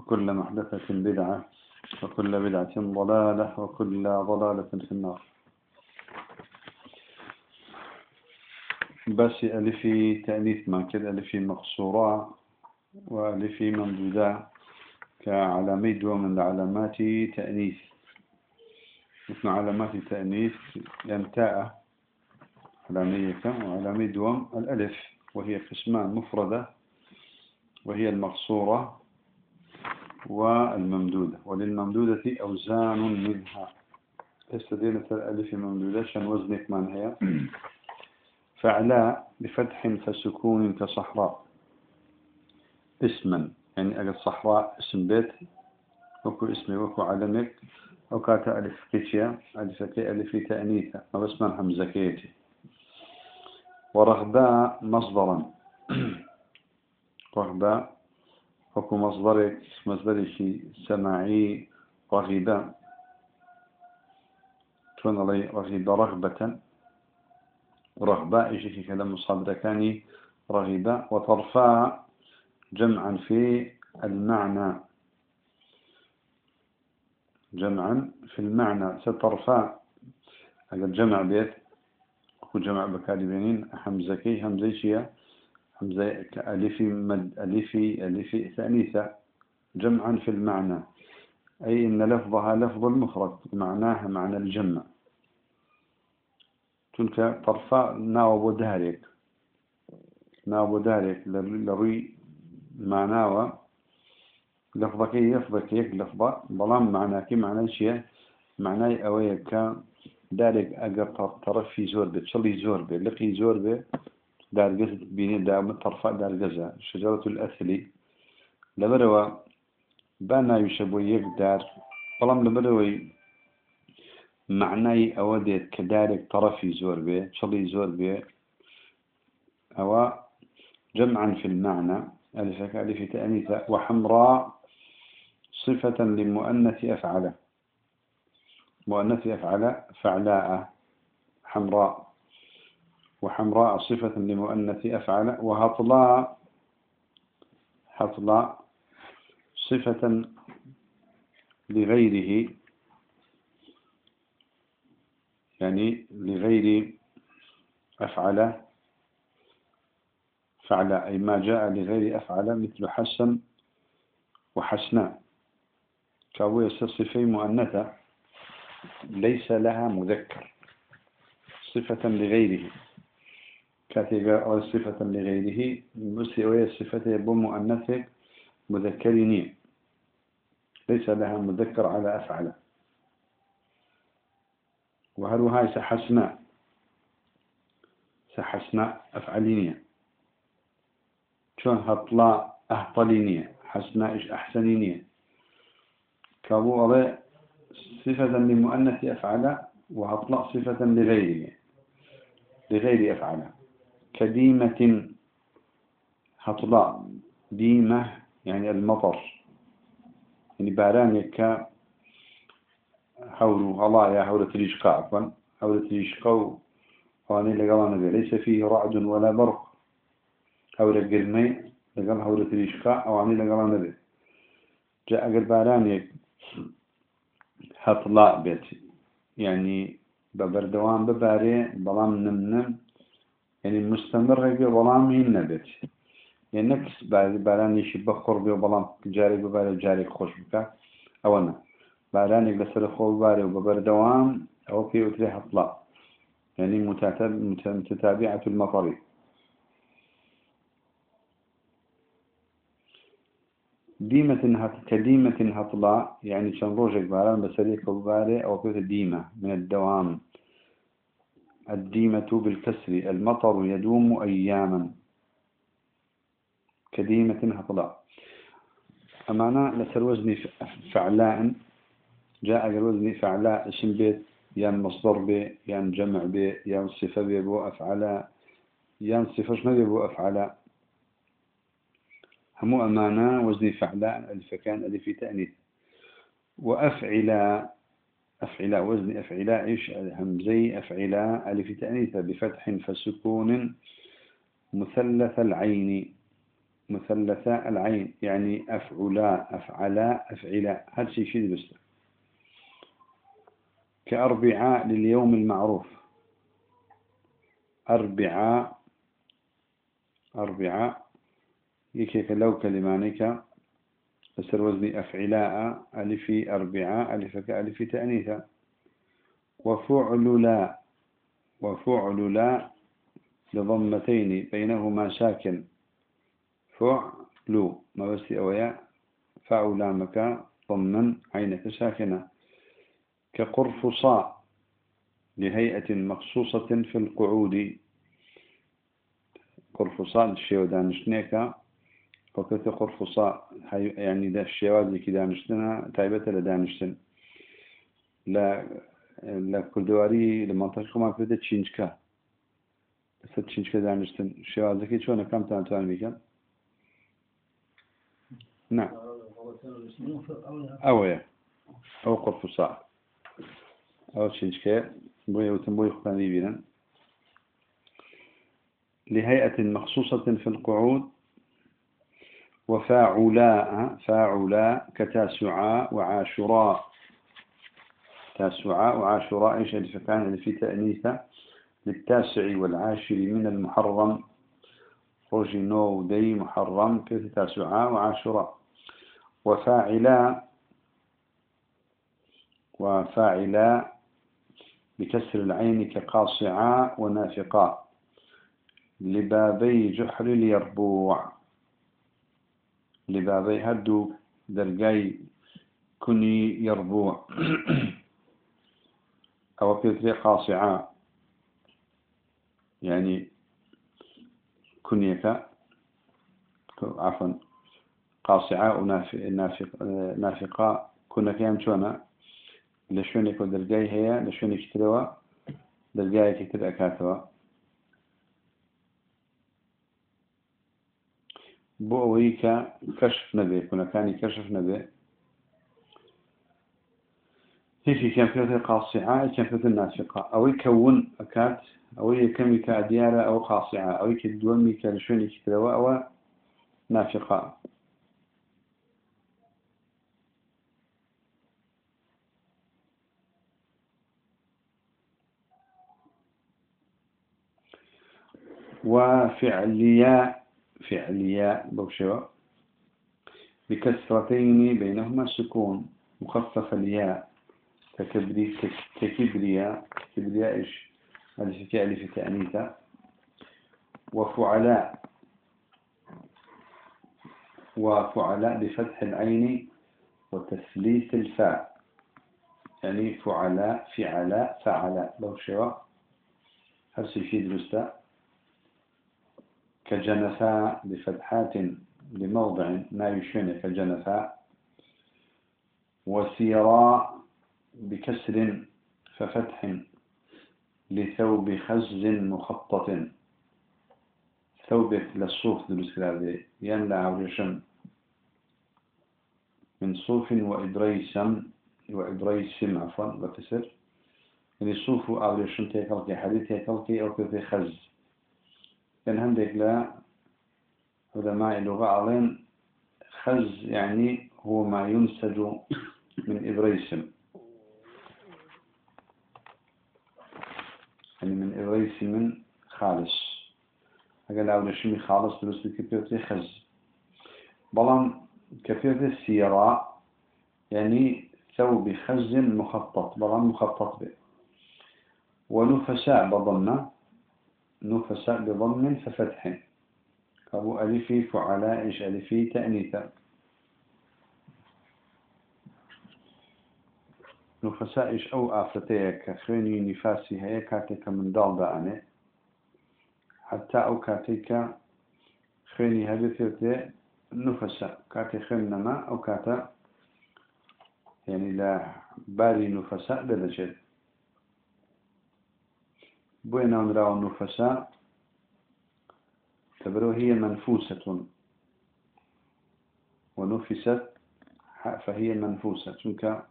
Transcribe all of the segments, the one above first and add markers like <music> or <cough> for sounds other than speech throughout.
وكل محدثة بدعة وكل بدعة ضلالة وكل ضلالة في النار. بس ألفي تأليف ما كده ألفي مقصورة وألفي ممدودة كعلامي دو من علامات تأنيث. مثل علامات تأنيث يمتاء علامية وعلامي دوم الألف وهي قسمان مفردة وهي المقصورة. والممدودة. وللممدودة أوزان منها. استدينة الألف ممدودة شن وزنك من هي فعلاء بفتح فسكون كصحراء. اسما يعني أجل صحراء اسم بيت. وكو اسمي وكو علمك. أو كاتا ألف كيتيا ألف كي ألف تأنيثا ما بس من همزة كيتي ورغباء مصدرا. <clears throat> رغباء حكم مصدرك مصدر شيء سماعي رغبة تكون علي رغبة رغبة. رغبة إيش كلام مصادرة كاني رغبة وترفع جمعا في المعنى. جمعا في المعنى. سترفع أقل جمع بيت. وجمع بكالي بينين. حمزكي همزيشيا همزة كألف مد ألفي ألفي ثانيثة جمعا في المعنى. أي إن لفظها لفظ المفرد معناها معنى الجمع. تلك طرفاء ناوب دارك ناوب دارك لروي معناه لفظك يفظك يك لفظة. بلام معناك معنى شيء. معناه أويك. دارك أجر طرفي زور بيت شلي زور بيت لقي زور بيت دارجز بيني دام طرفاء دارجزة شجرة الأثلي لبروا بانا يشبه يك دار. بلام لبروا معناي أوديت كدارك طرفي زور به شلي زور به أو جمعا في المعنى ألف ألف تأنيثة وحمراء صفة لمؤنث أفعل. مؤنث أفعل فعلاء حمراء. وحمراء صفة لمؤنث أفعل وهطلاء هطلاء صفة لغيره يعني لغير أفعل فعل أي ما جاء لغير أفعل مثل حسن وحسناء. كاوية صفة مؤنثة ليس لها مذكر صفة لغيره. كاتيجا أو صفة لغيره. مسيوية صفة يبو مؤنث مذكريني ليس لها مذكر على أفعل. وهل هاي سحسنا؟ سحسنا أفعلينية شون هطلع أهطلينية حسنا إيش أحسنينية كابو على صفة لمؤنث أفعل وهطلع صفة لغيره. لغير أفعل. كديمة. هطلع ديمة يعني المطر. يعني بارانك حول غلايا حول تريشقا عفوا حول تريشقا واني لقال ليس فيه رعد ولا برق. حول القرمي لقال حول تريشقا أو اني لقال نبي. جاء قربارانك هطلع بيت يعني ببردوان بباري بلام نمنم. يعني مستمر هيك بلام هين نبت يعني نكس بعد باران يشي بخور بيو بلام جاري بباري جاري خوش بك أو أنا بارانك لسر خو بباري وببردوان أو في اتري حطلا يعني متتابعة المطر ديمة كديمة هطلا يعني شن روجك باران بسريك وباري أو في ديمة من الدوام الديمة بالكسر المطر يدوم أياما. كديمة هطلا أمانة لسر وزن فعلاء جاء وزن فعلاء اسم بيت يان مصدر بي يان جمع بي يان صفة بي بو أفعلا يان صفة ما بي بو أفعلا همو أمانة وزن فعلاء ألف كان ألف تأنيث. وأفعلا أفعلا وزن أفعلا إيش همزي أفعلا ألف تأنيث بفتح فسكون مثلث العين مثلث العين يعني أفعلا أفعلا أفعلا هذا شيء شيء بس؟ كأربعاء لليوم المعروف. أربعاء أربعاء يكيك لو كلمانك فسر وزني أفعلاء ألف أربعاء ألف كألف تأنيثا. وفعل لا وفعل لا لضمتين بينهما ساكن. فعل ما بس أويا فعل مكا ضمن عينك ساكنة. كقرفصاء لهيئة مخصوصة في القعود. قرفصاء الشيء دانشنيكا وكت قرفصاء يعني ده الشيوات اللي كدانشتنا تايبة لدانشتن لا لا كردواري لمنطقة ما كده تشينجكا. بس تشينجكا دانشتن. الشيوات ذكي شو أنا كم تانتوان بيكا نعم. أويا. أو قرفصاء أو تشينجكا. بوي وتنبوي خطاني بينا. لهيئة مخصوصة في القعود. وفاعلاء فاعلاء كتاسعاء وعاشراء تاسعاء وعاشراء إيش اللي كان اللي في تأنيثة للتاسع والعاشر من المحرم. روجينو دي محرم كيف تاسعاء وعاشراء وفاعلاء وفاعلاء بكسر العين كقاصعاء ونافقاء لبابي جحر اليربوع. لە بابەی هەردوو دەرگای کونی یڕبووە ئەوە پێترێ قاسیعا ینی کونیەکە. عفن قاسیعا و نافقا کونەکەیان چۆنە؟ لە شوێنێک و دەرگای هەیە لە شوێنێک ترەوە دەرگایەکی تر ئەکاتەوە. کە کەشف نەبێ کوونەکانی کەشف نەبێ هیچی کەمپیوتر قاسعە کەمپیوتر ناسقا ئەوەی کەون ئەکات ئەوەی یەکەمی کە دیارە ئەو قاسعە ئەوەی کە دووەمی کە لە شوێنێکی ترەوە ئەوە نافقا وفعليا فعلياء بوشوا بكسرتين بينهما سكون مخفف الياء. ككبري ككبرياء. كبرياء إيش؟ ألف ألف تأنيثة وفعلاء. وفعلاء بفتح العين وتثليث الفاء. يعني فعلاء فعلاء فعلاء. بوشوا هل سيفيد درستا كجنفاء بفتحات لموضع ما يشين كجنفاء وسيراء بكسر ففتح لثوب خز مخطط. ثوب للصوف كلابي ينلع ورشم من صوف وإدريسم وإدريسم عفوا وكسر يعني صوف أو رشم تيكالكي حديث تيكالكي أو كثي خز. كان عندك لا علماء اللغة علين خز يعني هو ما ينسج من إبريسم. يعني من إبريسم خالص. أقل أول شيء خالص درست كبيرتي خز. بلان كبيرتي السيراء يعني ثوب خز مخطط. بلان مخطط به. ونفساء بضمه نفساء بضم ففتح. أبو ألفي فعلاء إيش ألفي تأنيثا نفساء إيش أو آفتيك خيني نفاسي هي كاتك من دال دانه حتى أو كاتك خيني ثلاثة نفساء كاتي خنما أو كاتا. يعني لا باري نفساء درجة بوين نراو النفساء. تبرو هي منفوسة. ونفست فهي منفوسة. چونك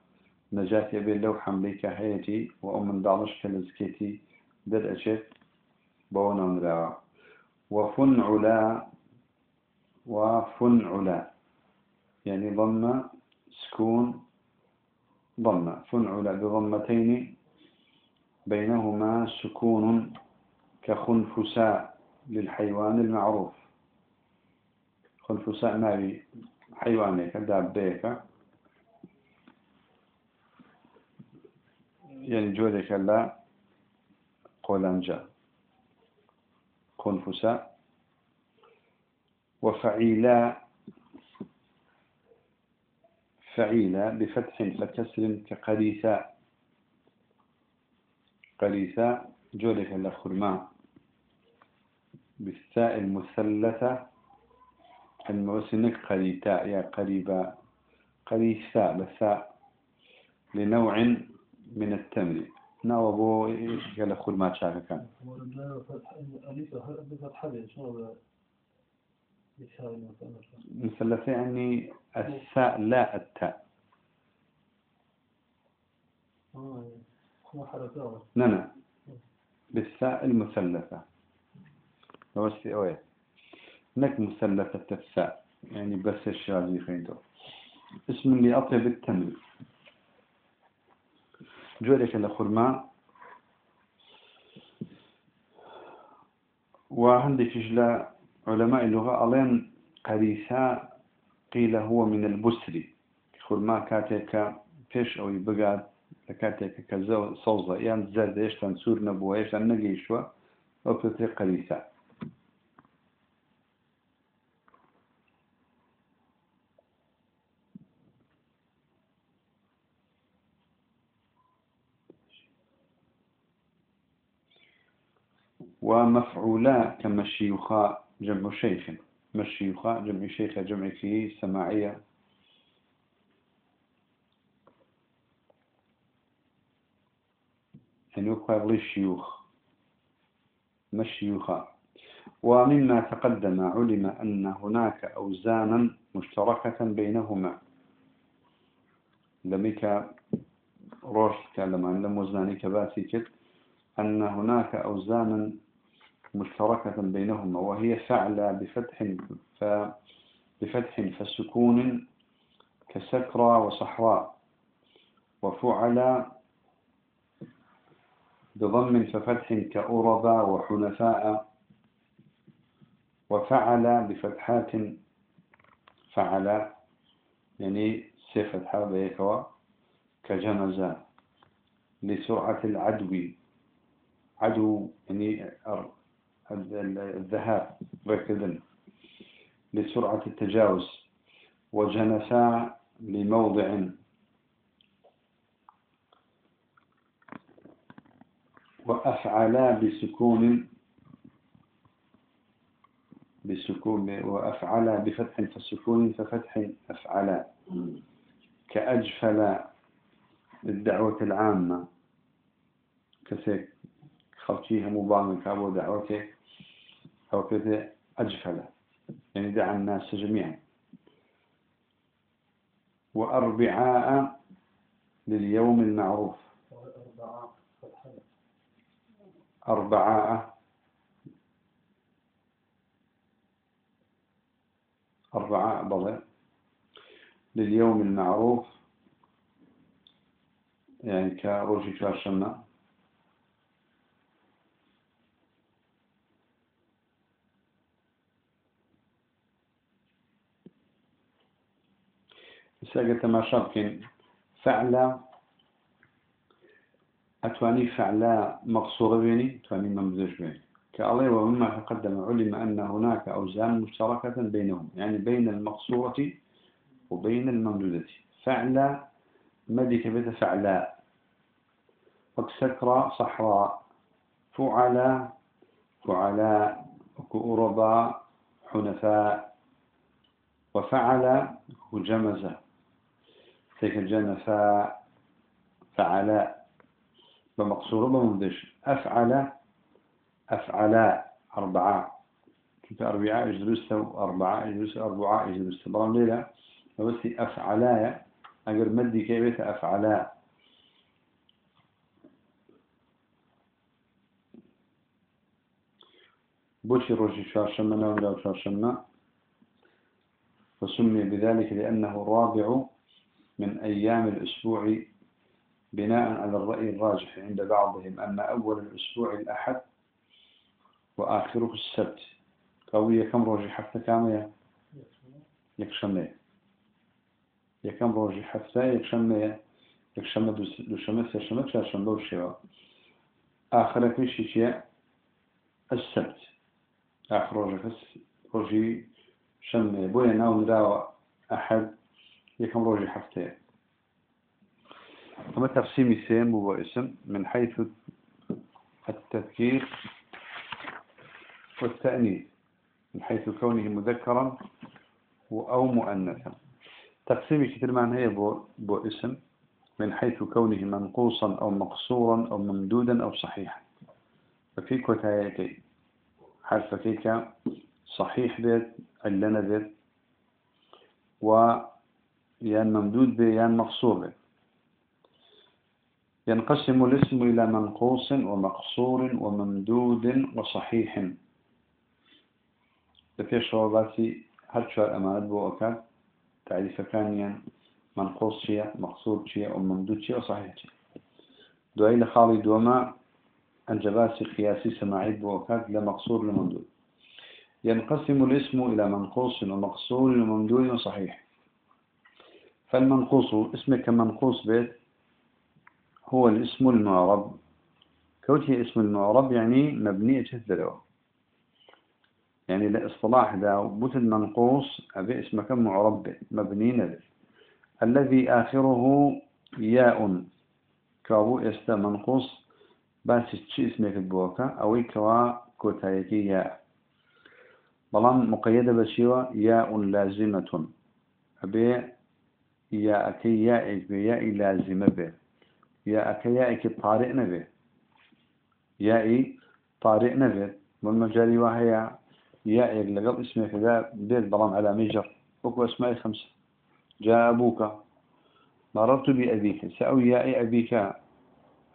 نجاة يبي لو حملك حياتي وأمن دعلش كالزكيتي در أشد بونا نراو وفنعلا وفنعلا. يعني ضم سكون ضم فنعلا بضمتين بينهما سكون كخنفساء للحيوان المعروف. خنفساء ماري حيوانك دابيك. يعني جودك لا قولانجا. خنفساء. وفعيلا فعيلا بفتح فكسر كقريثاء. قريثاء جولك الأخرماء بالثاء المثلثة الموسنك قريتاء يا قريبا قريثاء بثاء لنوع من التمر. ناوبو قال خرمات شاكا كان؟ مثلثة يعني الثاء لا التاء. نعم بالثاء المثلثة. نوستي أوه. نك مثلثة الثاء يعني بس الشاذي خيدو اسم اللي أطيب التمر. جورك لخرماء وعندك جلا علماء اللغة ألين قريسا قيل هو من البسري. خرما كاتيكا فيش أو يبقى كاتيكا كزو صوزة يعني زاد إيش تنسور نبوه إيش نجيشوا أو بتتري قريسا ومفعولا كمشيوخا جمع شيخ مشيوخا جمع شيخ جمع فيه سماعية يعني يقول الشيوخ؟ مشيوخا ومما تقدم علم أن هناك أوزانا مشتركة بينهما. لميك روش تكلم عن لم وزناني كباسي أن هناك أوزانا مشتركة بينهما وهي فعل بفتح ف بفتح فسكون كسكرى وصحراء وفعل بضم ففتح كأربا وحنفاء وفعل بفتحات فعل يعني سيفتحة بيكوا كجمزة لسرعة العدو. عدو يعني الذهاب ركضا لسرعة التجاوز. وجنسا لموضع وأفعلا بسكون بسكون وأفعلا بفتح فسكون ففتح أفعلا كأجفل الدعوة العامة. كسيك خلقيها مبامك أبو دعوته أو كذا أجفل. يعني دعا الناس جميعا. وأربعاء لليوم المعروف. أربعاء. أربعاء بضع. لليوم المعروف. يعني كروجي شاشمة ساقة تماشا بكين فعلا أتواني فعلا مقصورة بيني؟ أتواني ممزوج بيني. كالله ومما تقدم علم أن هناك أوزان مشتركة بينهم يعني بين المقصورة وبين الممدودة فعلا مدك بيت فعلاء وكسكرة صحراء فعلا فعلاء وكأربا حنفاء. وفعل وجمز تيك الجنة فعل. بمقصور بمدش أفعل أفعل أربعة. كنت أربعة؟ إجلس أربعة إجلس أربعة إجلس برام ليلة. بس أفعلايا أقر مدي كيف؟ أفعلا بوشي روشي شارشمة نوم شارشمة. فسمي بذلك لأنه الرابع من أيام الأسبوع بناء على الرأي الراجح عند بعضهم أن أول الأسبوع الأحد وآخره السبت. قوية كم روجي حتى كامية يكشمية يكم روجي حتى يكشمية يكشمة دوشمة سيشمة شاشمة وشيوا آخر كيشي شيء السبت. آخر روجي روجي شمية. بويا ناو نداوى أحد يكم روجي حتى. أما تقسيم اسم من حيث التذكير والتأنيث من حيث كونه مذكرا أو مؤنثا. تقسيم كثير معنى هي بو, اسم من حيث كونه منقوصا أو مقصورا أو ممدودا أو صحيحا. ففي كتايتي حرف كيك صحيح بيت علنا بيت و يان ممدود بيت مقصور بيت. ينقسم الاسم إلى منقوص ومقصور وممدود وصحيح. لفيش رواباتي هل شوار أمانات بو أكاد تعريف كانيا منقوص شيء مقصود شيء وممدود شيء وصحيح شيء. دعي لخالي دوما الجباسي قياسي سماعي بو أكاد لمقصور لممدود ينقسم الاسم إلى منقوص ومقصور وممدود وصحيح. فالمنقوص اسمك منقوص بيت هو الاسم المعرب. كوتي اسم المعرب يعني مبني تهدره يعني الاصطلاح ذا بوت المنقوص أبي اسمك معرب مبني نبي الذي آخره ياء. كابو إستا منقوص. بس تشي اسمك البوكا. أو كوا كوتايكي ياء. بلان مقيدة بشيوة. ياء لازمة. أبي ياء كي ياء بياء لازمة به. يا أكيائك طارئ نبي يائي طارئ نبي والمجالي وهي يائي لقب اسمك ذا بيت بلام على مجر وكو اسمائي خمسة جاء أبوك مررت بأبيك سأو يائي أبيك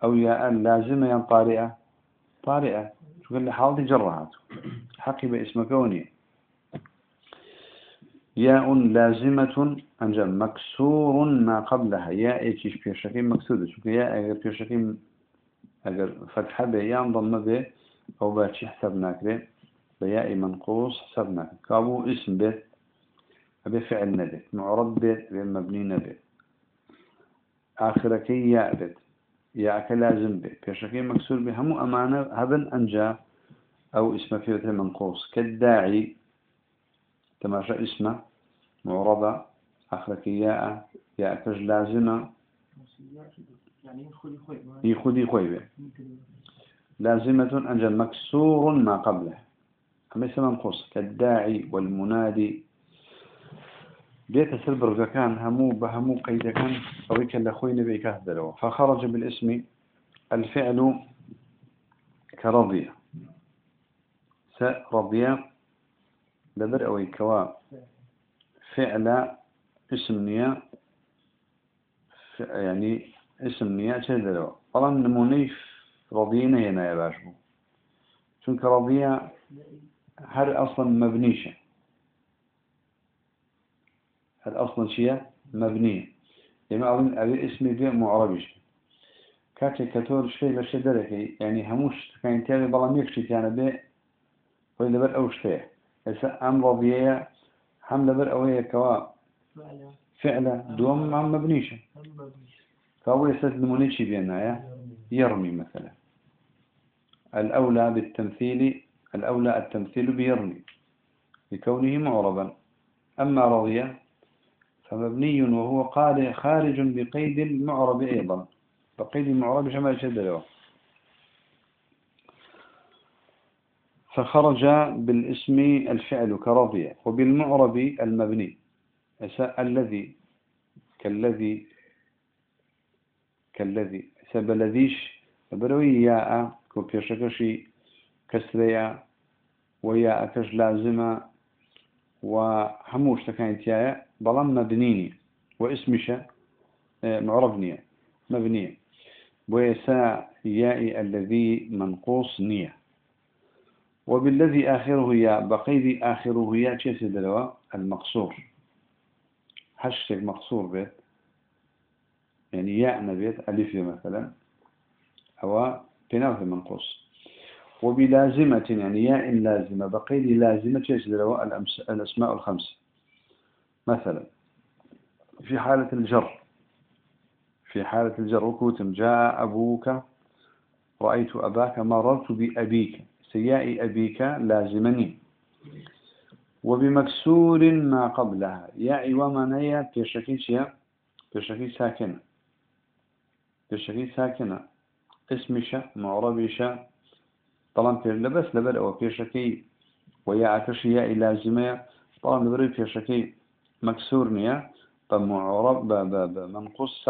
أو ياء لازمة ين طارئة طارئة قال لي حالتي جرهات حقي باسمك وني ياء لازمة أنجم مكسور ما قبلها. ياء إيش بيشكي مكسور. شو ياء أجر بيشكي أجر فتحة بيان ضم به أو باتشي حسبنا كده بياء منقوص حسبنا كابو اسم به. أبي فعل نبي. معرب به. مبني نبي. آخرك ياء به. ياء كلازم به. بيشكي مكسور به. هم أمانة. هذا أنجا. أو اسم فيه منقوص. كالداعي. تماشى اسمه معربة ياء ياء كج لازمة. يخدي خوي لازمة أنجل مكسور ما قبله. أما اسم منقوص كالداعي والمنادي. بيت سلبر كان همو بهمو قيد كان أويك لأخوي نبي كهدلو فخرج بالاسم الفعل كرضية. سرضية لەبەر ئەوەی کەوا فعلا اسم نییە ینی اسم نییە چێ دەرەوە؟ بەڵام نمونەی ڕۆبیە نەهێنایە باش بوو. چونکە ڕۆبیە هەر ئەسڵن مەبنیشە هەر ئەسڵن چییە؟ مەبنیە. ئێمە ئەڵن ئەوێ ئسمی بێ معڕەبیش کاتێک کە تۆر شوێ لە شێ دەرەکەی ینی هەموو شتەکانی تیاێ بەڵام یەکشتیانە بێ خۆی لەبەر ئەو شتەیە. أم رضية حملة بر أوية كوا فعلة دوم عم مبنيشة. فهو يستلموني شي بينا يرمي. مثلا. الأولى بالتمثيل الأولى التمثيل بيرمي. لكونه معربا. أما رضية فمبني وهو قال خارج بقيد المعرب أيضا. بقيد المعرب شمال شد له فخرج بالاسم الفعل كرضي وبالمعرب المبني. الذي كالذي كالذي. سبلذيش بروي ياء كو بيشكشي كسريا وياء كش لازمة وهموش تكانت ياء بلام مبنيني واسمش آه، معربنية مبنية. ويسا ياء الذي منقوص نية. وبالذي آخره ياء بقيد آخره ياء كيف دلوا؟ المقصور. حشتك مقصور بيت. يعني ياء نبيت ألف مثلا. أو بناوث منقوص وبلازمة يعني ياء لازمة. بقيد لازمة كيف دلوا؟ الأسماء الخمسة مثلا. في حالة الجر. في حالة الجر. وكوتم جاء أبوك رأيت أباك مررت بأبيك. سياء أبيك لازمني. وبمكسور ما قبلها. ياء ومنيا بيشكي شيء بيشكي ساكنة. بيشكي ساكنة. اسمش معربش طالما في لبس لبل أو بيشكي. ويا كشياء لازمة طالما لبري بيشكي. مكسور نيا. فمعرب منقص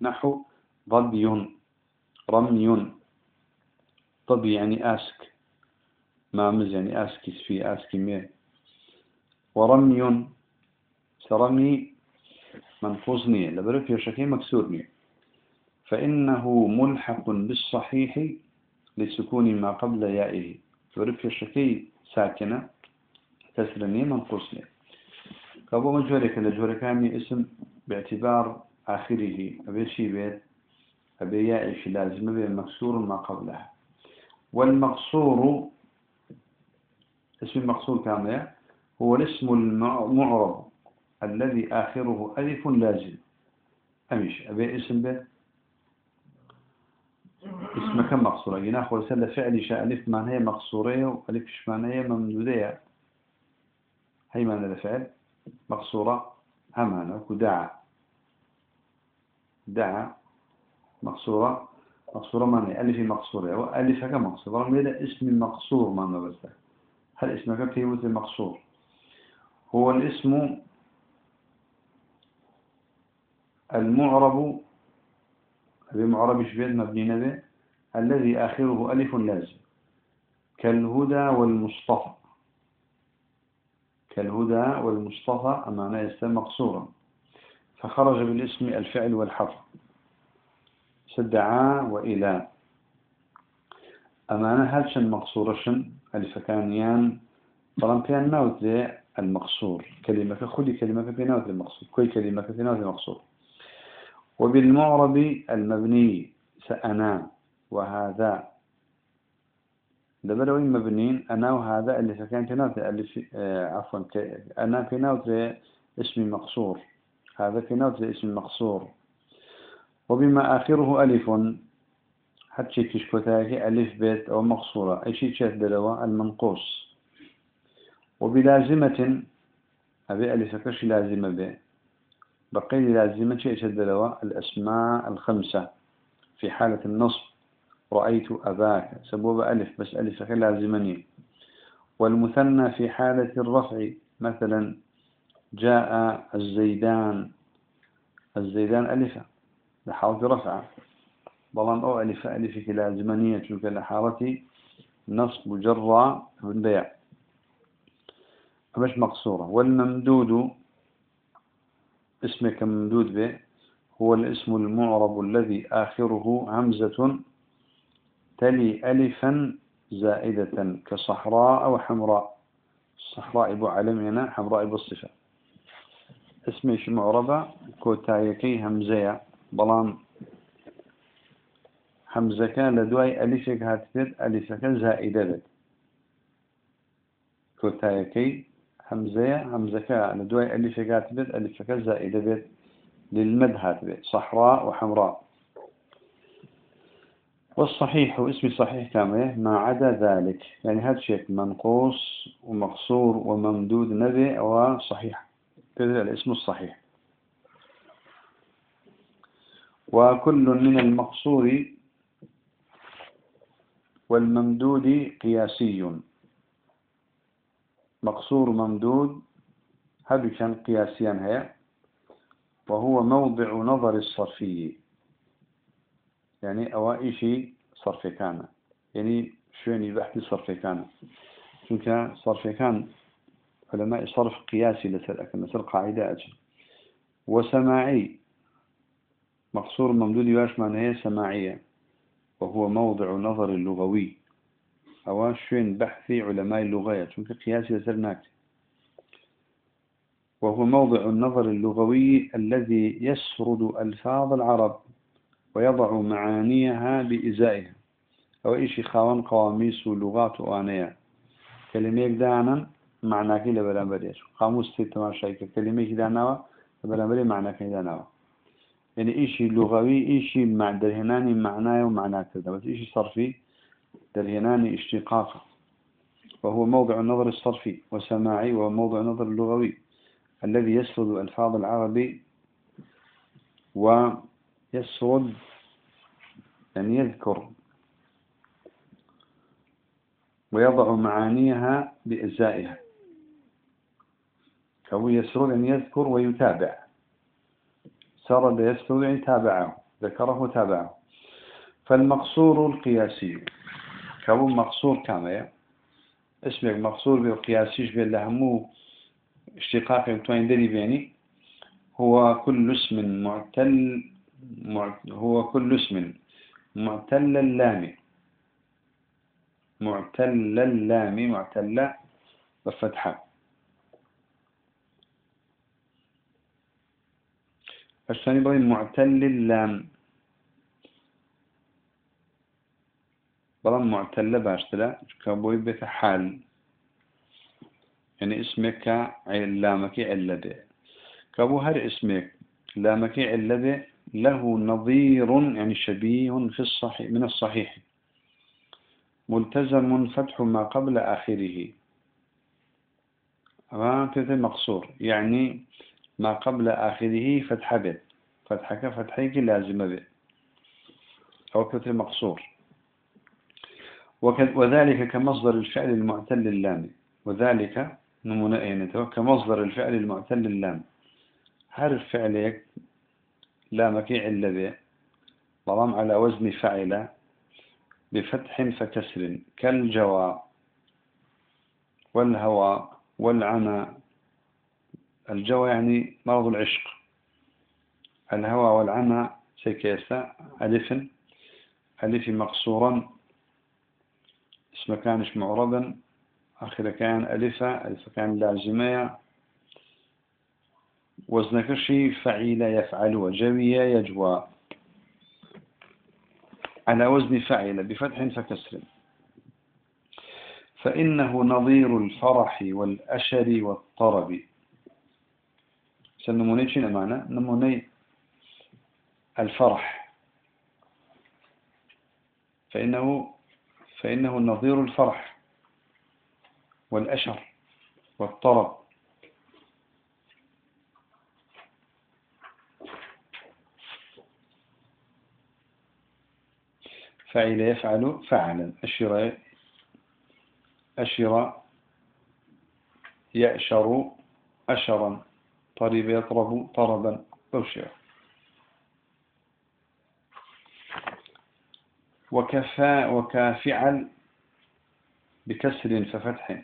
نحو ضبي رمي ضبي يعني أسك. مامز يعني أسكس في أسكي مية. ورمي سرمي منقوصني. لبرك في شكي مكسورني. فإنه ملحق بالصحيح لسكون ما قبل يائه. لبرك في شكي ساكنة تسرني منقوصني. كابو مجهورك لجهوركاني اسم باعتبار آخره. أبي شي بيت أبي يائش لازم أبي مكسور ما قبلها. والمقصور اسم المقصور كامل هو الاسم المعرب الذي آخره ألف لازم أمش أبي اسم به؟ اسم كم مقصورة؟ ناخذ سنة فعل شاء ألف معنى هي مقصورية وألف معنى هي ممدودية هي معنى الفعل؟ مقصورة. همانة ودعا دعا مقصورة. مقصورة معنى ألف مقصورة. وألف كم مقصورة؟ معنى اسم مقصور معنى بس هل اسمك في مثل مقصور هو الاسم المعرب بمعرب شبيد مبني نبي الذي آخره ألف لازم. كالهدى والمصطفى. كالهدى والمصطفى أمانا يستمع مقصورا. فخرج بالاسم الفعل والحرف. سدعا وإلى. أمانة هالشن مقصورشن الفكانيان طالما كان نوت المقصور كلمة خلي كلمة في نوت المقصور كل كلمة في نوت المقصور وبالمعرب المبني سأنا وهذا. دبلوا مبنين أنا وهذا. اللي فكان في اللي في آه عفوا. أنا في نوت اسم مقصور. هذا في نوت اسم مقصور. وبما آخره ألف. حتى كشكوتاكي ألف بيت أو مقصورة أي شيء دلوا المنقوص. وبلازمة أبي ألف كش لازمة به. بقي لازمة شيء شاهد دلوا الأسماء الخمسة. في حالة النصب رأيت أباك. سبوب ألف بس ألف لازمني والمثنى في حالة الرفع مثلا جاء الزيدان. الزيدان ألف لحالة رفع. بلان أو ألف ألف لازمانية تلك لحالة نصب جرى بالبيع مش مقصورة. والممدود اسمك ممدود به هو الاسم المعرب الذي آخره همزة تلي ألفا زائدة كصحراء أو حمراء. صحراء أبو علمنا حمراء أبو الصفة. اسمش معربة كوتايكي همزية بلان حمزك لدواي ألفك هاتفت ألفك زائدة بد كوتايكي حمزة حمزك لدواي ألفك هاتفت ألفك زائدة بد للمد هاتفت صحراء وحمراء. والصحيح اسم صحيح كامل ما عدا ذلك. يعني هذا شيء منقوص ومقصور وممدود نبي وصحيح. كذا الاسم الصحيح. وكل من المقصور والممدود قياسي. مقصور ممدود هذا كان قياسيا هي. وهو موضع نظر الصرفي. يعني أوائشي صرف كان. يعني شويني بحث صرف كان. چونك صرف كان علماء صرف قياسي لسر لسر قاعدة أجل. وسماعي. مقصور ممدود يواش معناه سماعية. وهو موضع نظر اللغوي أو شوين بحثي علماء اللغة چونك قياسي لسر ناكتي وهو موضع النظر اللغوي الذي يسرد ألفاظ العرب ويضع معانيها بإزائها. أو إيشي خاوان قواميس ولغات وآنية. كلمة دانا معنى كي لبرانبريش قاموس تماشايك كلمة داناوا لبرانبري معنى كي داناوا يعني إيشي لغوي إيشي مع درهناني معناه ومعنى كذا بس إيشي صرفي؟ درهناني اشتقاقه. وهو موضع النظر الصرفي وسماعي وموضع النظر اللغوي الذي يسرد ألفاظ العربي ويسرد أن يذكر ويضع معانيها بإزائها فهو يسرد أن يذكر ويتابع. سرد أن تابعه ذكره تابعه. فالمقصور القياسي. كهو مقصور كما اسمك مقصور بالقياسيش باللهمو اشتقاق يمتوين دري بيني. هو كل اسم معتل هو كل اسم معتل اللام معتل اللام معتل بفتحة. الثاني بغي معتل اللام معتل باشتلا كابوي بيت حال. يعني اسمك لامك علده كابو هر اسمك لامك علده له نظير يعني شبيه في الصحيح من الصحيح. ملتزم فتح ما قبل آخره. هذا مقصور يعني ما قبل آخره فتح به. فتحك فتحيك لازم به. أو كتر مقصور وذلك كمصدر الفعل المعتل اللامي وذلك نمونة أينته كمصدر الفعل المعتل اللام. حرف فعليك لامك إلا به. ضرام على وزن فعل بفتح فكسر. كالجوى والهوى والعمى الجوى يعني مرض العشق. الهوى والعمى سيكيسا ألف ألف مقصورا. اسم كانش معربا آخر كان ألفة ألف كان لازمة وزنكشي فعيل يفعل وجوي يجوى. على وزن فعل بفتح فكسر. فإنه نظير الفرح والأشر والطرب. سنموني شنو معنى؟ نموني الفرح. فإنه فإنه نظير الفرح والأشر والطرب. فعل يفعل فعلا. أشر أشر يأشر أشرا. طريب يطرب طربا. أشر وكفى وكافعل بكسر ففتح.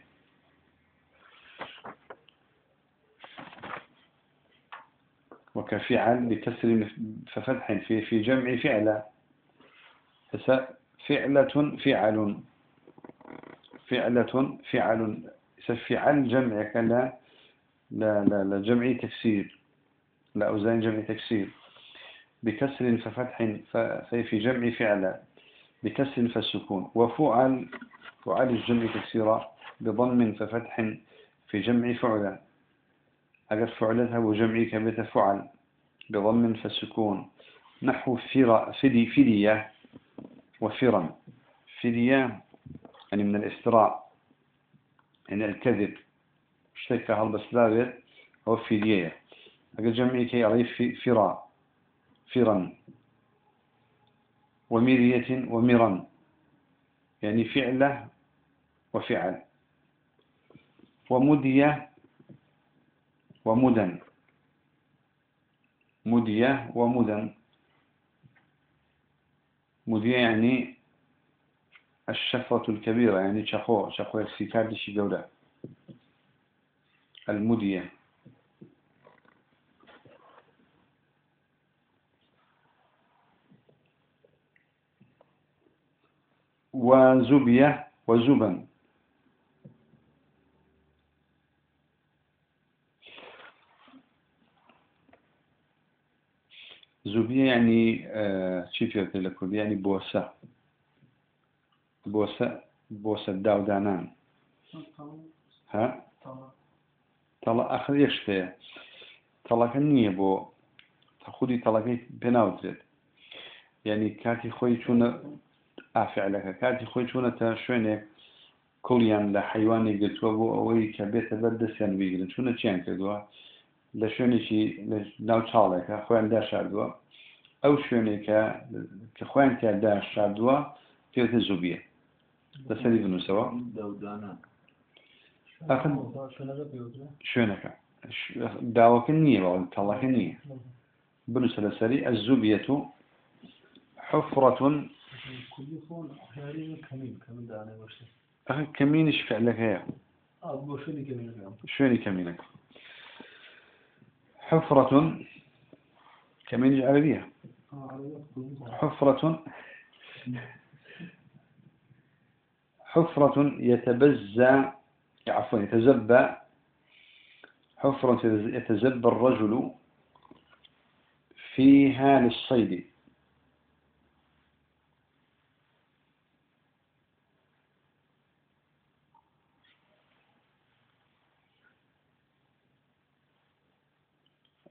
وكفعل بكسر ففتح في في جمع فعلة فعلة فعل. فعلة فعل. فعل جمع كلا لا لا لا جمع تكسير. لا أوزان جمع تكسير. بكسر ففتح في جمع فعلة بكسر فسكون. وفعل فعل الجمع تكسيرا بضم ففتح في جمع فعلة أجر فعلتها وجمعي كبت فعل بضم فسكون. نحو فرا فدي فدية وفرا. فدية يعني من الافتراء يعني الكذب. اشتكى هالبسلابر هو فدية أجر جمعي كي عليه فرا فرا وميرية ومرا يعني فعلة وفعل. ومدية ومدن. مدية ومدن. مدية يعني الشفرة الكبيرة يعني شخوة شخوة السكار دي شي المدية. وزبية وزبن زبية يعني آه شيف لكم يعني بوسة. بوسة بوسة داو دانان ها؟ طلع آخر يشتى طلع كنية بو تخودي طلعي بناوترد يعني كاتي خوي شونا ئافعلەکە کاتی خۆی چوونەتە شوێنێک کوڵیان لە حیوانی گرتووە بۆ ئەوەی کە بێتە بەر دەستیان بیگرن چونە چیان کردووە؟ لە شوێنێکی ناو چاڵێکە خۆیان داشاردووە. ئەو شوێنێکە کە خۆیان تیادا شاردووە پێتە زوبیە. لەسەری بنووسەوە. شوێنەکە داوەکە نییە بەڵ تەڵەکە نییە بنووسە لەسەری و كمينش فعلك هي آه بوشوني كمينك شويني كمينك حفرة كمين عربية حفرة حفرة يتبزى عفوا يتزبى حفرة يتزبى الرجل فيها للصيد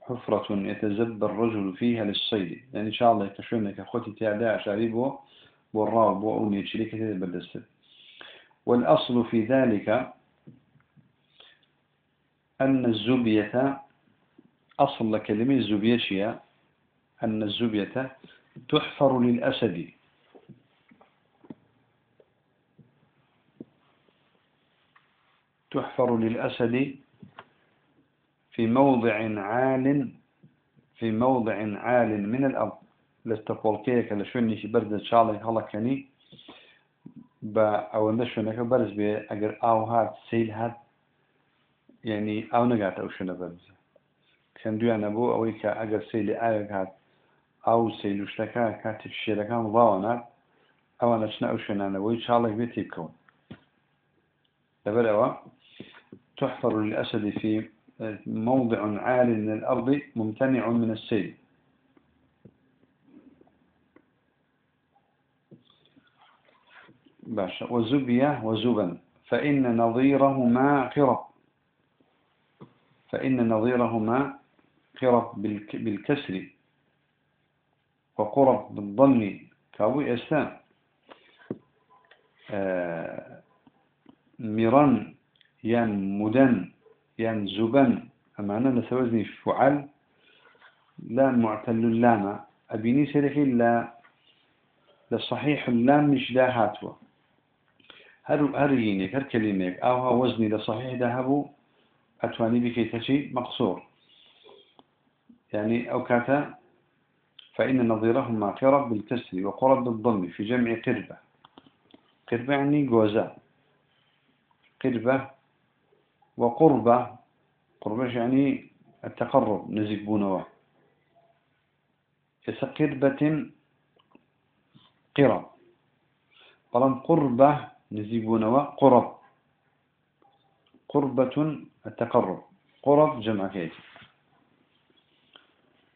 حفرة يتزبى الرجل فيها للصيد يعني إن شاء الله يكشفونك أخوتي تعداء شاربه والراو بوأوني شريكة تبدست والأصل في ذلك أن الزبية أصل كلمة الزبية أن الزبية تحفر للأسد. تحفر للأسد في موضع عال في موضع عال من الأرض. لستقول كيك لشوني في برد شالك هلا كني با أو نشونك برز بي أجر أو هات سيل هات. أو نقات أو شنو برز كان دوي أنا بو أويك أجر سيل آيك هات كاتب شيركا مضاونات أو أنا شنا أو شنو أنا وي شالك بيتي بكون دبل تحفر للأسد في موضع عال من الأرض ممتنع من السيل. باشا. وزبية وزبن. فإن نظيرهما قرب فإن نظيرهما قرب بالكسر وقرب بالضم كابوي أسلام آه مرن ين مدن يعني زبن أمانا نسوزني فعل لا معتل اللام. أبيني سرحي لا لصحيح اللام مش لا هاتوا. هر هرينك هر كلمة أو وزني لصحيح ذهبوا أتواني بكي تشي مقصور. يعني أو كاتا فإن نظيرهما قرب بالكسر وقرب بالضم في جمع قربة. قربة يعني جوزاء قربة وقربة. قربة يعني التقرب نزيك بونوا قربة قرب. طالما قربة نزيك قرب. قربة التقرب. قرب جمع كيتي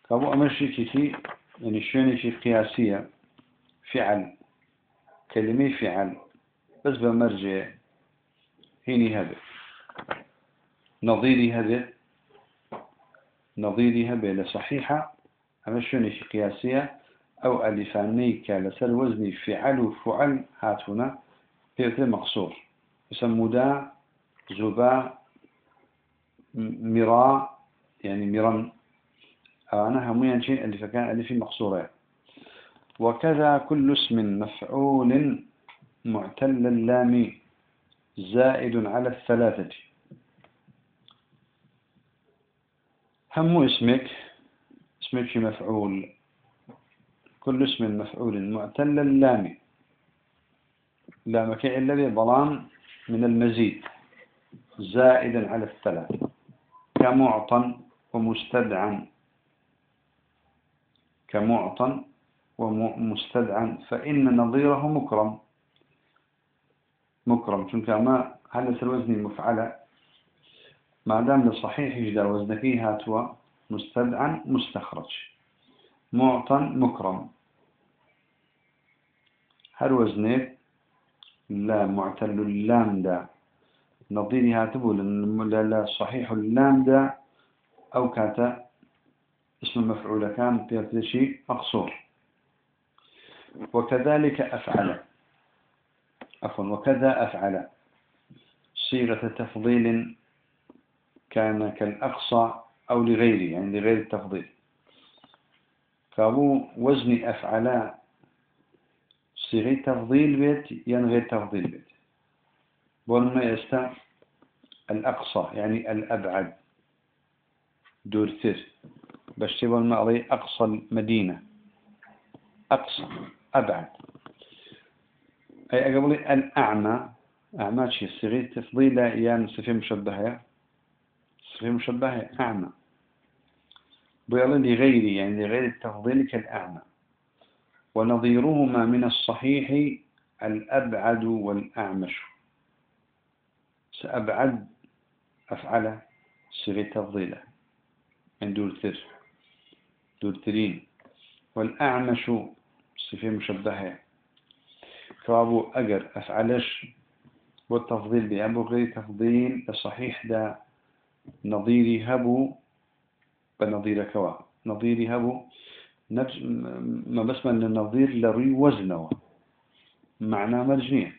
كابو أمشي كيتي يعني شوني في قياسية فعل كلمة فعل بس بمرجع هيني هذا. نظيري هذا نظيري هذا لصحيحة أما شوني في قياسية أو ألفاني كالسل وزني فعل وفعل هاتونا في مقصور. يسمو دا زبا مراء يعني مرن أنا هميا شيء اللي فكان اللي في مقصورة. وكذا كل اسم مفعول معتل اللام زائد على الثلاثة. هم اسمك اسمك مفعول. كل اسم مفعول معتل اللام. لامك الذي بلان من المزيد زائدا على الثلاث كمعطى ومستدعى كمعطى ومستدعى فإن نظيره مكرم. مكرم. شنك ما هل الوزن مفعلة؟ ما دام لصحيح يجدر وزن فيه هاتوا مستدعى مستخرج. معطى مكرم هل وزنك لا معتل اللام دا. نظيرها تبول لا صحيح اللام دا أو كاتا. اسم المفعول كان شيء مقصور. وكذلك أفعل. عفوا وكذا أفعل. صيغة تفضيل كان كالأقصى أو لغيره يعني لغير التفضيل. كابو وزن أفعل. صيغة تفضيل بيت يعني غير تفضيل بيت. بولما يستا الأقصى يعني الأبعد. دورتر باش تبون ما أقصى المدينة. أقصى أبعد. أي أقبل الأعمى. أعمى شيء صيغة تفضيل يعني صفة مشبهة صفة مشبهة أعمى. بيقول لغيري يعني لغير التفضيل كالأعمى. ونظيرهما من الصحيح الأبعد والأعمش. سأبعد أفعل صيغة تفضيله من دور ثر دور ثرين والأعمش صفة مشبهة. كوابو أجر أفعلش والتفضيل بأبو غير تفضيل الصحيح ده نظيري هبو بنظير كوا. نظيري هبو نفس ما بس من النظير لري وزنه. معنى مرجنية.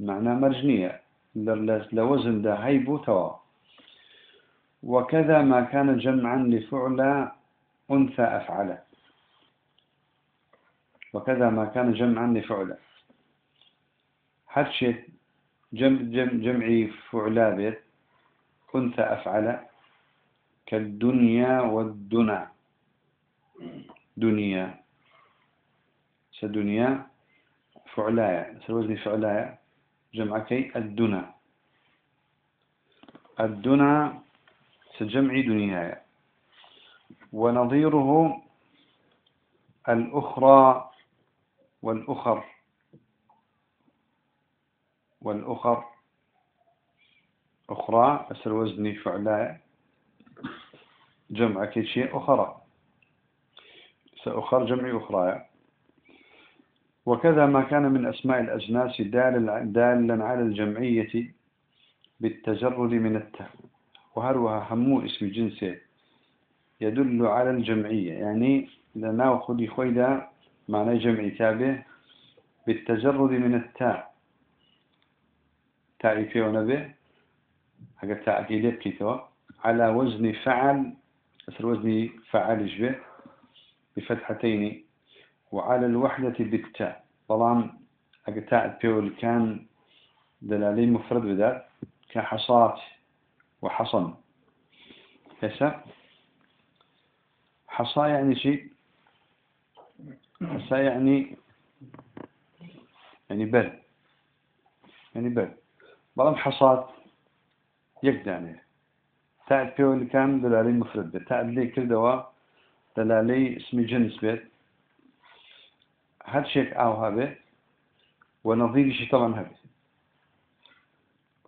معنى مرجنية. لوزن ده هيبو توا. وكذا ما كان جمعا لفعل أنثى أفعله وكذا ما كان جمعا لفعل حرشة جمع جمع جمعي فعلابت أنثى أفعل كالدنيا والدنا. دنيا. سدنيا فعلايا سوزني فعلايا جمع كي الدنا الدنا سجمع دنيايا ونظيره الأخرى والأخر. والأخر. أخرى أسر وزني فعلاء جمع كي شيء أخرى. سأخر جمع أخرى. وكذا ما كان من أسماء الأجناس دالا على الجمعية بالتجرد من التاء وهروها همو اسم جنسه يدل على الجمعية. يعني لناخذ خويدا معنى جمع تابع بالتجرد من التاء تعرفي ونبه. حاجة تأكيدات كتوا على وزن فعل أسر وزن فعل جبه بفتحتين وعلى الوحدة بالتاء طبعا حاجة تاء بيول كان دلالي مفرد بذات كحصات وحصن. هسا حصى يعني شيء؟ حصى يعني يعني بل يعني بل بلام حصاد يقدانه فيه اللي كان دلالي مفرد تعد لي كل دواء دلالي اسم جنس بيت. هاد شيك آو هذا ونظير شي طبعا هذا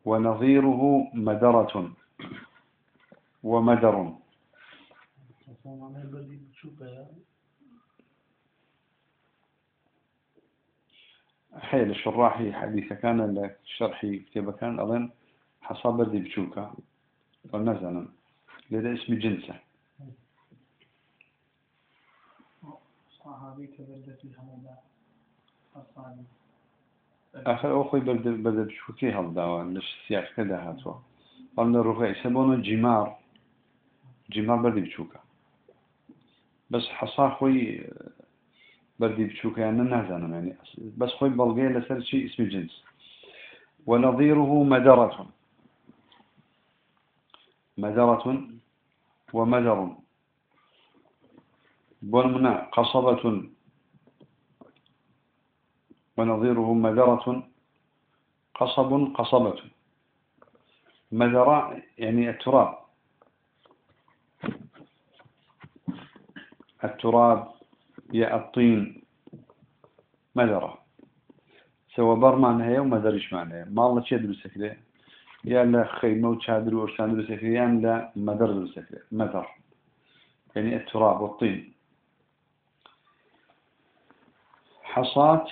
ونظيره مدرة ومدر حيل الشراحي حديث كان الشرح كتاب كان أظن حصاب بردي بشوكا ونزلا لدى اسم جنسه. آخر أخوي برد برد بشوكي هالداوان ليش سياق كده هاتوا قلنا الرفع يسمونه جمار جمار بردي بشوكا بس حصا خوي بردي بتشوك يعني نازانا يعني بس خوي بلغي لسر شيء اسم الجنس ونظيره مدرة مدرة ومدر بولمنا قصبة ونظيره مدرة قصب قصبة. مدرة يعني التراب. التراب يا الطين. مدرة سوى بر معناها ومدرش معناها؟ ما الله شيء درس كده يا لا خيمة وشادر وشان درس يا لا مدر درس مدر يعني التراب والطين. حصات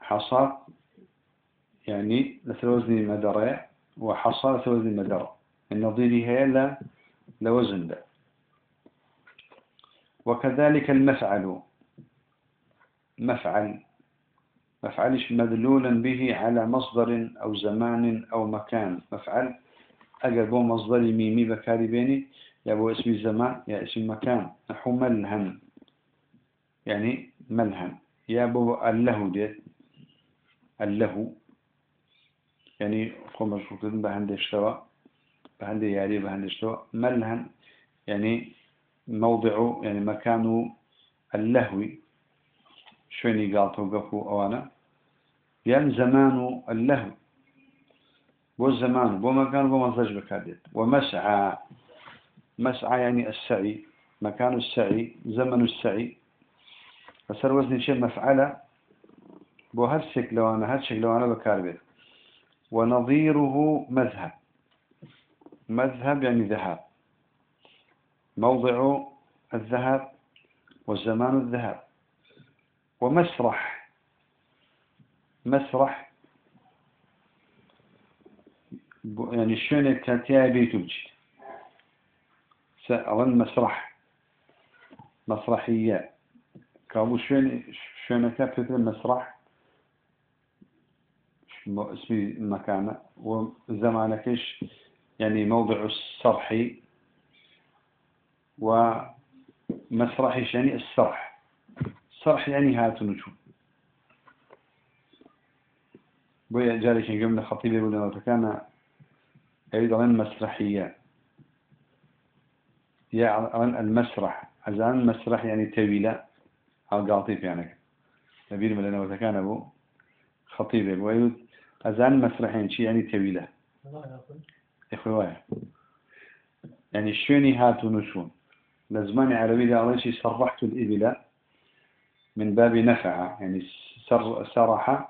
حصات يعني مثل وزن مدرة وحصى مثل وزن مدرة النظير هي لا لوزن ده وكذلك المفعل. مفعل. مفعلش مدلولا به على مصدر أو زمان أو مكان. مفعل. أقربوا مصدر ميمي بكاري بيني يا أبو اسم الزمان يا اسم مكان. نحو ملهم. يعني ملهم يا أبو الله ديت الله يعني قوم مشروطين بهند اشتوى بهند ياري بهند اشتوى ملهم يعني موضع يعني مكان اللهو. شويني قالتو وقفوا أوانا. يعني زمان اللهو. بو الزمان بو مكان بو مصدج بكادت ومسعى. مسعى يعني السعي مكان السعي زمن السعي. فسر وزن شيء مفعلة؟ بو هالشك لو أنا هالشك لو أنا بكاربت ونظيره مذهب. مذهب يعني ذهب. موضع الذهب وزمان الذهب. ومسرح مسرح. يعني شنو كاتيا بيتوجي سأظن مسرح. مسرحية كابو شنو شنو كابتل مسرح اسمي المكان وزمانكش يعني موضع الصرحي ومسرح يعني السرح. السرح يعني هات نجوم. بويا جاري كان قبل خطيب يقول لنا كان يريد أن مسرحية يا المسرح أزان مسرح. يعني طويلة يعني. نبيل ملنا وتكان أبو خطيب. يقول أزان مسرح يعني شيء يعني يا أخوي يعني شوني هاتو نشون. لزمان عربي قال شيء صرحت الإبل من باب نفع. يعني سر سرح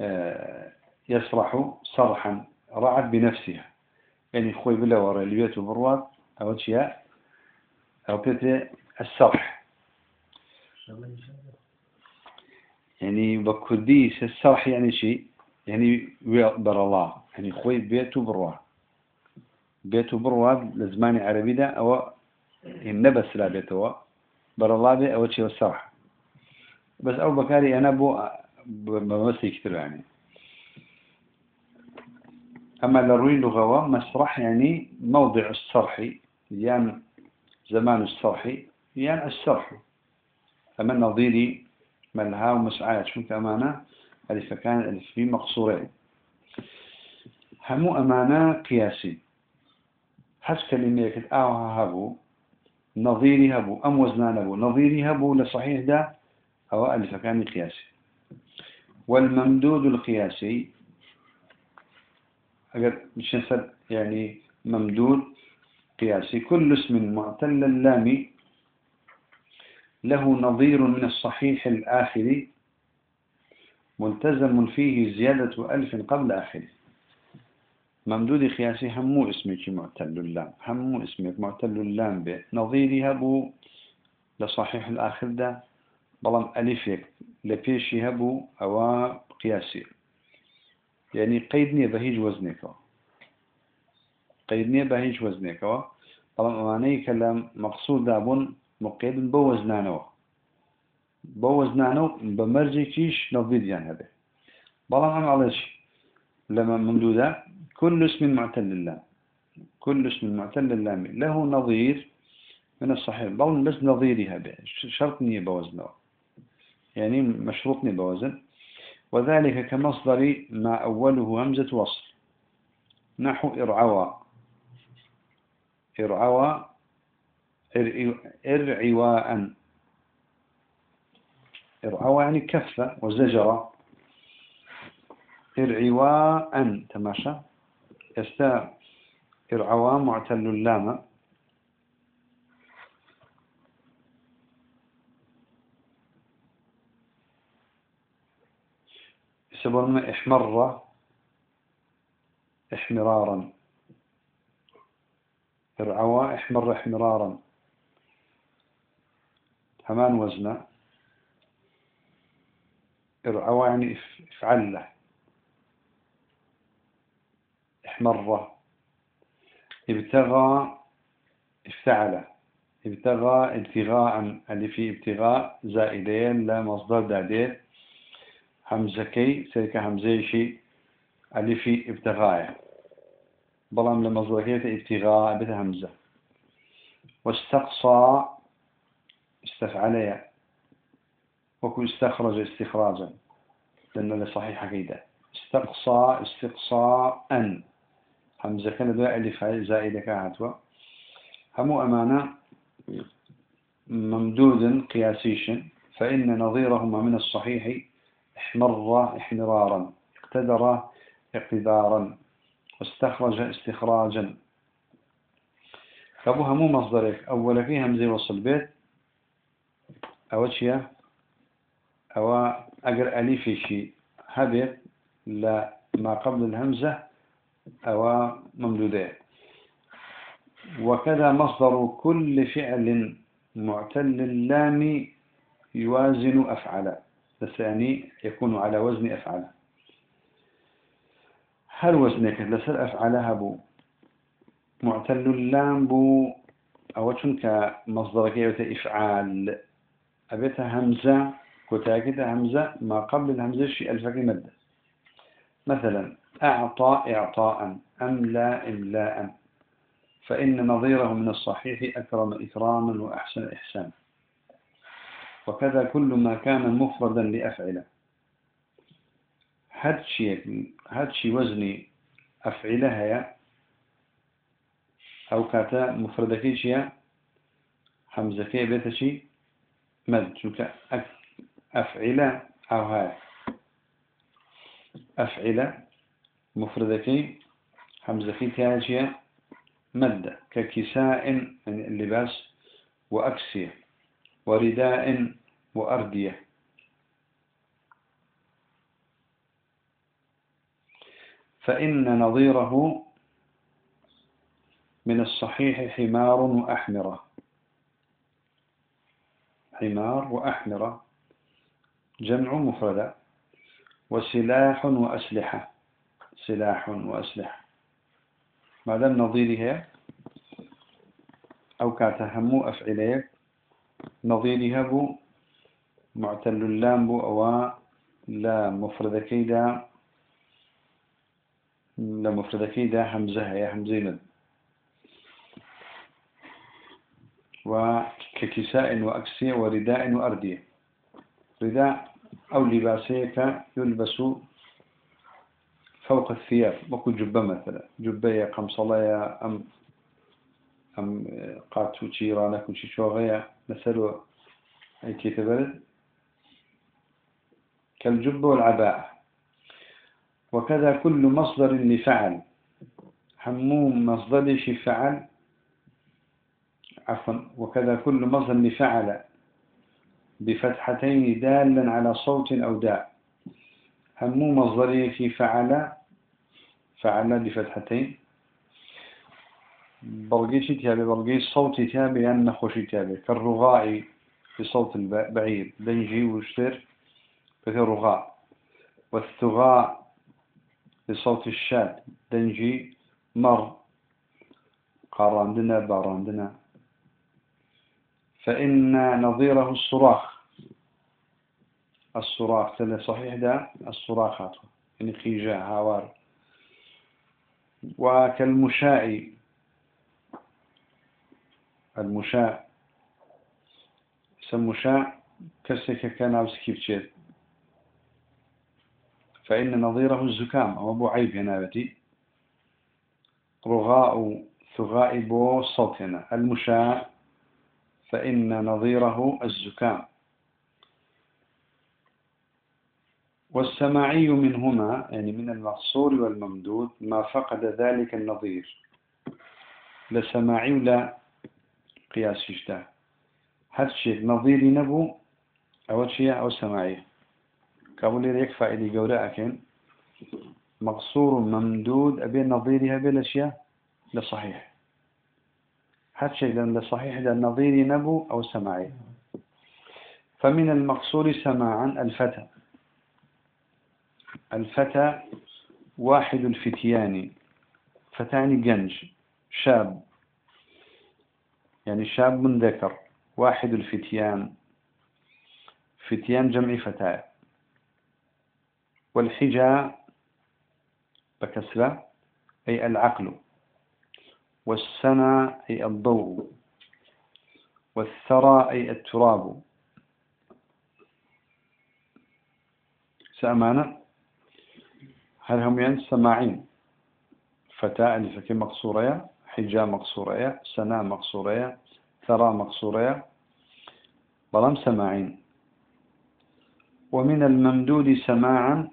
آه، يسرح سرحا. رعت بنفسها. يعني خوي بلا ورا البيت وبروات أو شيء. أو بيت السرح. يعني بكردي السرح يعني شيء يعني بر الله. يعني خوي بيت وبروات بيت وبروات لزمان عربي ده أو النبس لا بيتوا بر الله بي أول شيء الصراحة بس أو بكاري أنا بو بمسي كتير يعني. أما لروي لغة مسرح يعني موضع الصرح يعني زمان الصرح يعني أما نظيري ملها ومسعايا شو أمانة؟ ألف كان ألف في مقصورين همو أمانة قياسي. حس كلمة يكت آوها هبو نظيري هبو أم وزنان هبو نظيري هبو لصحيح ده أو ألف كان قياسي. والممدود القياسي أقل مش يعني ممدود قياسي. كل اسم معتل اللام له نظير من الصحيح الآخر ملتزم فيه زيادة ألف قبل آخره. ممدود خياسي همو اسمك معتل اللام. همو اسمك معتل اللام به نظيري هبو لصحيح الآخر ده بلان ألفك لبيشي هبو أو قياسي. يعني قيدني بهيج وزنك قيدني بهيج وزنك بلان أماني كلام مقصود دابون مقيد بوزنانو بوزنانو بمرجي كيش يعني هذا بلان أنا على لما ممدودة كل اسم معتل اللام كل اسم معتل اللام له نظير من الصحيح بل بس نظيرها شرطني بوزنه يعني مشروطني بوزن وذلك كمصدر ما أوله همزة وصل. نحو إرعوى ارعوى ارعواء ارعوى يعني كفة وزجرة ارعواء تماشى. يستا ارعواء معتل اللام يسمون إحمر. إحمرارا. ارعوى إحمر إحمرارا. همان وزنه. ارعوى يعني افعل له احمر ابتغى افتعل ابتغى ابتغاء اللي في ابتغاء زائدين لا مصدر دادين همزكي سيك همزيشي اللي في ابتغاء. بلام لمصدركية ابتغاء بيت همزة واستقصى استفعليا وكو استخرج استخراجا. لأنه لصحيح كيدا استقصى استقصاء. همزة كان دواء ألف زائدة كهاتوا همو أمانة ممدود قياسيش. فإن نظيرهما من الصحيح احمر احمرارا. اقتدر اقتدارا. واستخرج استخراجا. فابو همو مصدرك. أول فيه همزة وصل بيت. شيء أو أجر ألف شيء. هبت لا ما قبل الهمزة أو ممدودة. وكذا مصدر كل فعل معتل اللام يوازن أفعل الثاني يكون على وزن أفعل هل وزنك لسر أفعلها بو معتل اللام بو. أو تنك مصدر كيوت إفعال؟ أبيتها همزة كتاكدة همزة ما قبل الهمزة شيء الفقي مدة مثلا أعطى إعطاء أملا إملاء فإن نظيره من الصحيح أكرم إكراما وأحسن إحسانا وكذا كل ما كان مفردا لأفعله. هادشي وزني أفعلها يا أو كاتا مفردكيش يا حمزكي بيتشي مد أفعلة أو هاي أفعلة مفردكي حمزكي تاجية مد ككساء يعني اللباس وأكسية. ورداء وأردية. فإن نظيره من الصحيح حمار وأحمرة حمار وأحمرة جمع مفردة وسلاح وأسلحة. سلاح وأسلحة. ما دام نظيرها أو كاتهمو أفعلية. نظيرها بو معتل اللام بو أو لا مفرد كيدا. لا مفرد كيدا همزة يا همزة مد وككساء وأكسية ورداء وأردية. رداء أو لباسيك يلبس فوق الثياب وكو جبة مثلا. جبة قمصلية أم أم قاتو تشيرانك وشي شوغية مثلا أي كيف برد كالجب والعباءة وكذا كل مصدر لفعل. حموم مصدر فعل عفوا وكذا كل مصدر لفعل بفتحتين دالا على صوت أو داء. همو مصدري في فعل فعل بفتحتين. بلغيشي تابي بلغي صوت تابي أن خوشي تابي كالرغاء في صوت البعير دنجي وشتر ففي الرغاء. والثغاء في صوت الشاد. دنجي مر قاراندنا باراندنا. فإن نظيره الصراخ. الصراخ تلا صحيح ده الصراخات يعني خيجاء هاوار. وكالمشاء. المشاء. سمشاء كسك كان عبسكي فإن نظيره الزكام. أو أبو عيب هنا بتي. رغاء تغائب صوتنا المشاء. فإن نظيره الزكام والسماعي منهما يعني من المقصور والممدود ما فقد ذلك النظير. لسماعي ولا قياس شتا هر شيء نظيري نبو أول شيء أو سماعي. كابولي ريك فائدي قولا أكين. مقصور ممدود أبي نظيرها بالأشياء لصحيح هر شيء لصحيح ده نظيري نبو أو سماعي. فمن المقصور سماعا الفتى. الفتى واحد الفتيان فتاني جنج شاب. يعني شاب من ذكر واحد الفتيان. فتيان جمع فتاة. والحجاء بكسرة أي العقل. والسنى أي الضوء والثرى أي التراب. سأمانة؟ هل هم ين سماعين؟ فتاة اللي فكي مقصورة حجاء مقصورة سناء مقصورة ثرى مقصورة. بلام سماعين. ومن الممدود سماعا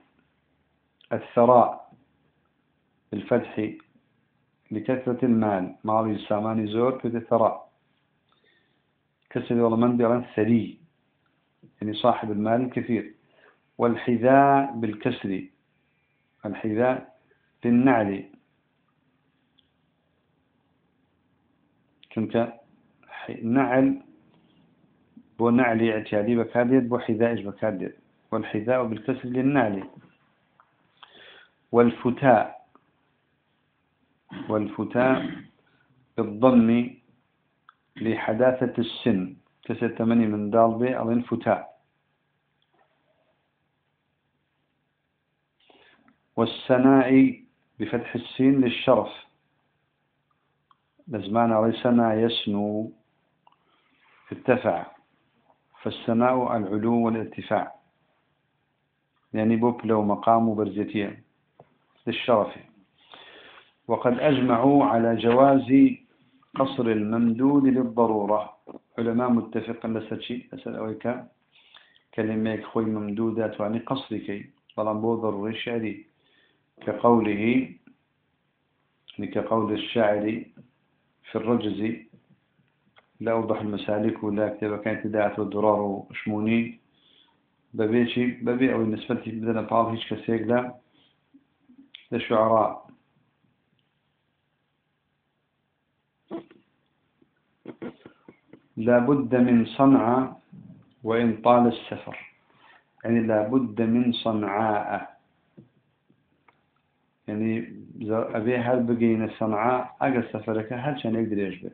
الثراء بالفتح لكثرة المال. ماضي السامان زور كده الثراء كسر والله من بيران ثري يعني صاحب المال الكثير. والحذاء بالكسر. الحذاء للنعل چونك نعل. بو نعل اعتيادي بكاديد بو حذائش بكاديد والحذاء بالكسر للنعل. والفتاء. والفتاء بالضم لحداثة السن. ثمانية من دال بي أو الفتاء والسناء بفتح السين للشرف. لزمان على سنا يسنو ارتفع فالسماء العلو والارتفاع. يعني بوبلو مقام برزتين للشرف. وقد أجمعوا على جواز قصر الممدود للضرورة. علماء متفق لساتشي أسأل أويك. كلمة خوي ممدودات يعني قصرك. طالما بو ضروري شعري كقوله كقول الشاعر في الرجز. لا أوضح المسالك ولا كتابة كانت داعة والدرار وشموني. ببيشي ببي أو بالنسبة بدنا بعض هيش كسيق لا. للشعراء لابد من صنعاء وإن طال السفر. يعني لابد من صنعاء. يعني أبي هل بقينا صنعاء أقل سفرك هل شان يقدر يشبه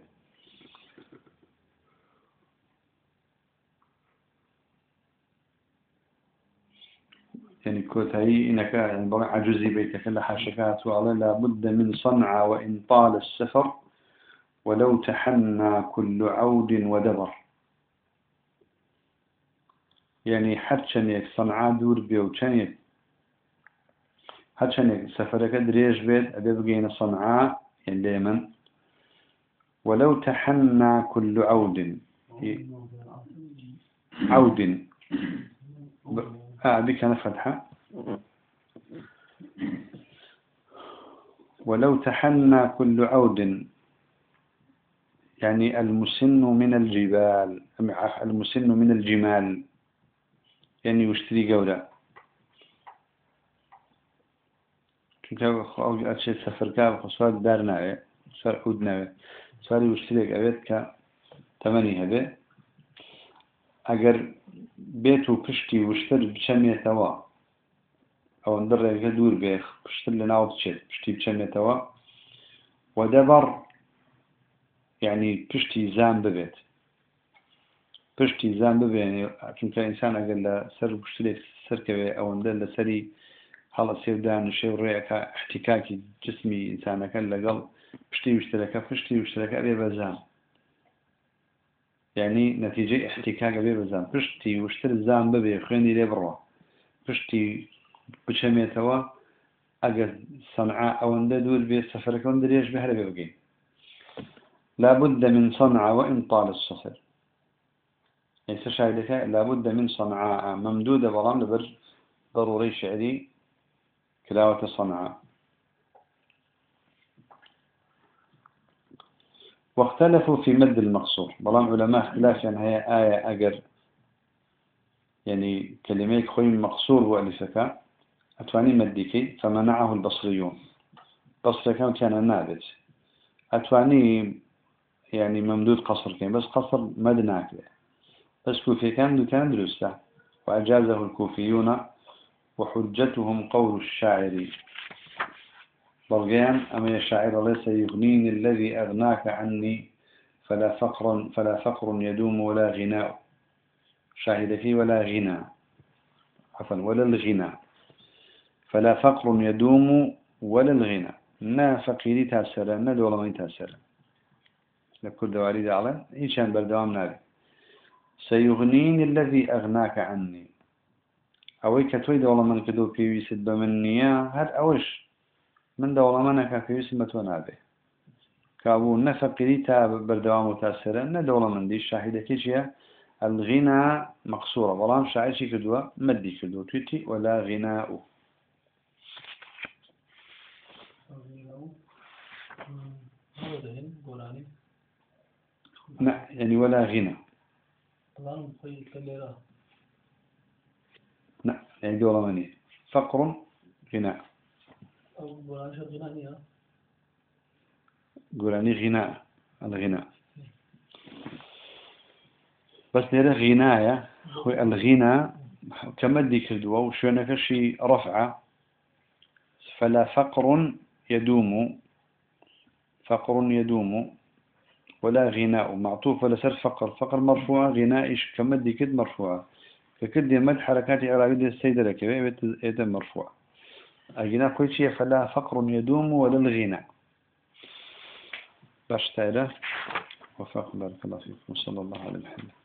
يعني كوتاي إنك يعني عجزي بيتك لحاشكات وعلى لابد من صنعاء وإن طال السفر. ولو تحنى كل عود ودبر. يعني حتشنيك صنعاء دور بيو چنيك هەرچەندێک سەفەرەکە درێژ بێت ئەبێ بگەینە صنعاء اليمن ولو تحنى كل عود. عود. آه بك أنا فتحة. ولو تحنى كل عود. يعني المسن من الجبال المسن من الجمال. يعني يشتري جودة چونکە ئەو ئەچێ سەفرکە خسوات دار ناوێ سەر حود ناوێ ساری وشتێک ئەوێت کە تەمەنی هەبێ ئەگەر بێت و پشتی وشتر بچەمێتەوە ئەوەندە ڕێگە دوور بێ پشتر لە ناو بچێت پشتی بچەمێتەوە وەدەبر یعنی پشتی زان ببێت. پشتی زان ببێنێ چونکە ئینسان ئەگەر لە سەر پشتێک سەرکەوێ ئەوەندە لەسەری هەڵە سێودان شێ ڕێەکە احتیکاکی جسمی ئینسانەکە لەگەڵ پشتی وشترەکە پشتی وشترەکە بێ بەزان یعنی نەتیجە احتیکاکە بێ بەزان پشتی وشتر زان ببێ خوێنی لێ بڕوە پشتی بچەمێتەوە ئەگەر سەنعا ئەوەندە دوور بێ سەفەرەکەم درێژ بێ هەر ئەبێ بگەین. لابد من صنعاء وإن طال السفر ليس شاهدك لابد من صنعاء ممدودة بەڵام لەبەر ضروري شعري كلاوة صنعاء واختلفوا في مد المقصور. بلان علماء اختلاف يعني هي آية أجر. يعني كلمة خوي مقصور وألفك أتواني مديكي فمنعه البصريون. بصر كان كان نابت. أتواني يعني ممدود قصر كان بس قصر مدناك بس كوفي كان كان درسته وأجازه الكوفيون وحجتهم قول الشاعر. برغيان أما الشاعر ليس يغنيني الذي أغناك عني فلا فقر فلا فقر يدوم ولا غناء. شاهد فيه ولا غنى. عفوا ولا الغنى. فلا فقر يدوم ولا الغنى. نا فقيري تاسرة نا لە کوردەواریدا ئاڵێن هیچیان بەردەوام نابێت سەیغنین لەذی ئەغناکە عنی. ئەوەی کە تۆی دەوڵەمەند کردو و پێویست بە من نییە هەر ئەوش من دەوڵەمەەکە پێویستم بە تۆ نابێ. کابوو نەفەقیری تا بەردەوام و تاسەرە نە دەوڵەمەندی شاهیدەکە چیە ئەلغینا مەقصورە بەڵام شاعرچی کردووە مەدی کردو تویتی وەلا غینا و. گۆرانی لا يعني ولا غنى. لا يعني دولة مني فقر غناء قولاني غناء الغناء بس نرى غناية الغنى كمدي كردوا وشو شي رفعة. فلا فقر يدوم. فقر يدوم. ولا غناء معطوف ولا سر فقر. فقر مرفوع غناء إيش؟ كمدي كد مرفوعة فكد يمد حركات إعرابية السيدة لك. يبقى مرفوع. الغناء كل شيء فلا فقر يدوم ولا الغناء. باش تعالى. وفاق بارك الله فيكم. وصلى الله على محمد.